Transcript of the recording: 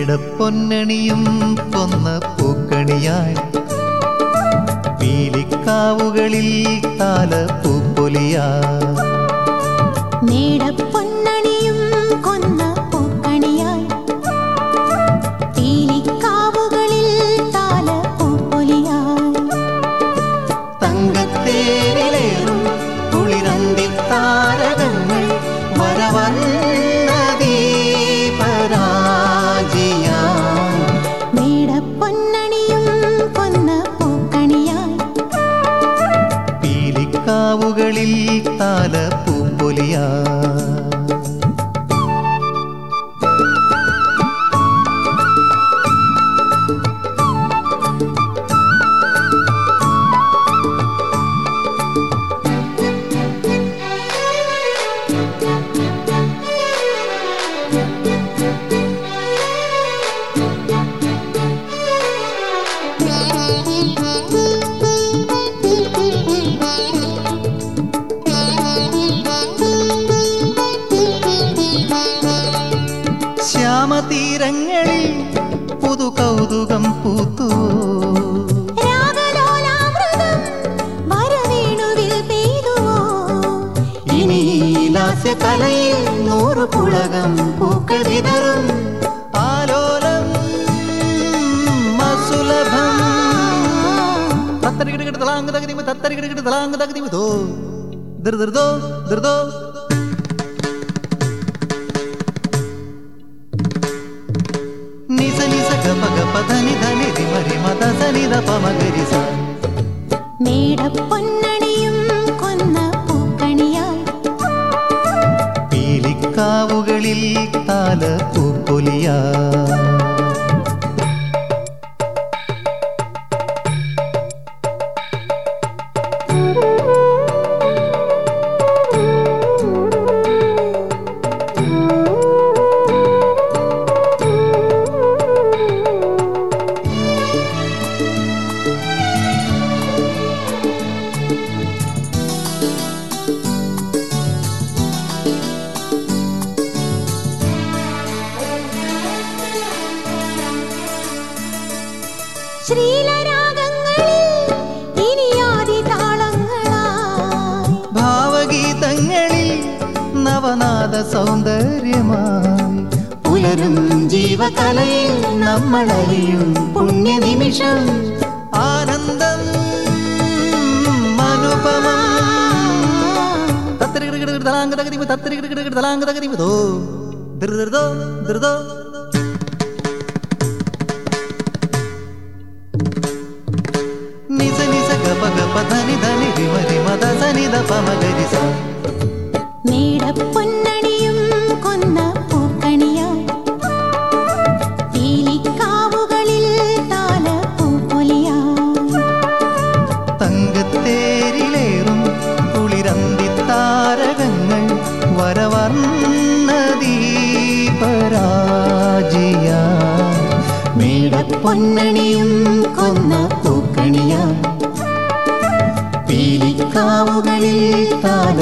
മേടപ്പൊന്നണിയും കൊന്ന പൂക്കണിയായി പീലിക്കാവുകളിൽ താല പൂപ്പൊലിയാ മേടപ്പൊന്നണിയും പീലിക്കാവുകളിൽ താല പൂപ്പൊലിയാ ശ്യാമതീരങ്ങളിൽ പുതു കൗതുകം പൂത്തു. ലാസ്യകലയിൽ നൂറു പുളകം പൂക്കൾ വിതറും ആലോലം മസുലഭം. തത്തരികിടകിട തളാങ്ക് തകതിമ തത്തരികിടകിട തളാങ്ക് തകതിമതോ ദോ ദൃദൃദോ നിസ സനിത മേടപ്പൊന്നണിയും കൊന്ന പൂക്കണിയായി പീലിക്കാവുകളിൽ താല പൂപ്പൊലിയാ ഭാവഗീതങ്ങളിൽ നവനാദ സൗന്ദര്യമായി. പുലരും ജീവകലയിൽ നമ്മളറിയും പുണ്യനിമിഷം. ആനന്ദം അനുപമം. തത്തരികിടകിട തലാങ്ക് തകതിമ തത്തരികിടകിട ദോ തകതിമതോ ധൃതൃതോ മേടപ്പൊന്നണിയും കൊന്ന താല തങ്കത്തേരിലേറും വരവർണ ദീപരാജിയ മേടപ്പൊന്നണിയും കൊന്ന காவுகளில் தான